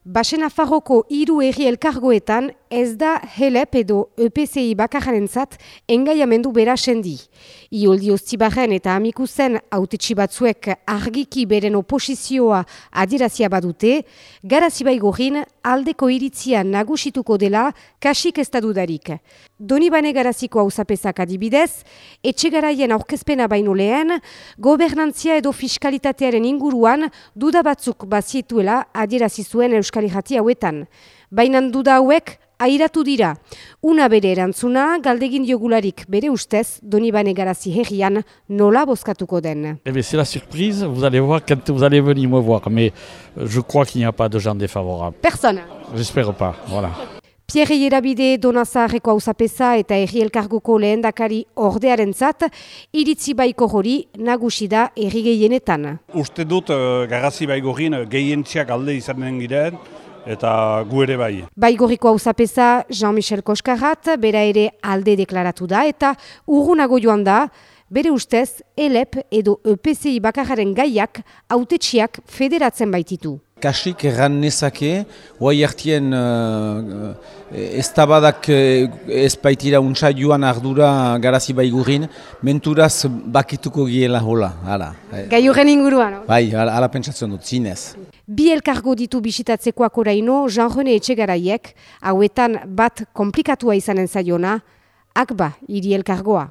Basen Afarroko hiru erri elkargoetan ez da HELEP edo EPCI bakarrentzat engaiamendu bera sendi. Ioldi Oztibarren eta Amikuzen autetxi batzuek argiki beren oposizioa adirazia badute, garazibai gorin aldeko iritzia nagusituko dela kasik ez da dudarik. Donibane garaziko hausapezak adibidez, etxegaraien aurkezpena baino lehen, gobernantzia edo fiskalitatearen inguruan duda batzuk bazietuela adirazi zuen Euskal Jati hauetan. Baina duda hauek airatu dira. Una bere erantzuna, galdegin diogularik bere ustez, Donibane garazi herrian nola bozkatuko den. Eh bien, c'est la surprise, vous allez voir quand vous allez venir me voir, mais je crois qu'il n'y a pas de gens défavorables. Personne. J'espère pas, voilà. Pierre Ierabide Donazaharreko hauzapeza eta erri elkargoko lehendakari ordearen zat, iritzi baiko hori nagusi da erri gehienetan. Uste dut uh, garrazi baigorin uh, gehientziak alde izanen giren eta gu ere bai. Baigoriko hauzapeza Jean-Michel Koskarrat, bera ere alde deklaratu da eta urgunago joan da, bere ustez, ELEP edo EPCI bakararen gaiak autetxiak federatzen baititu. Kasik erran nezake, guai hartien uh, ez tabadak uh, ez baitira untsa joan ardura garazi baigurin, menturaz bakituko giela hola, hala. Gai horren inguruan. Bai, hala, hala pentsatzen dut, zinez. Bi elkargo ditu bisitatzekoak oraino, Jean-René Etxegaraiek, hauetan bat komplikatua izanen zaiona, akba, hiri elkargoa.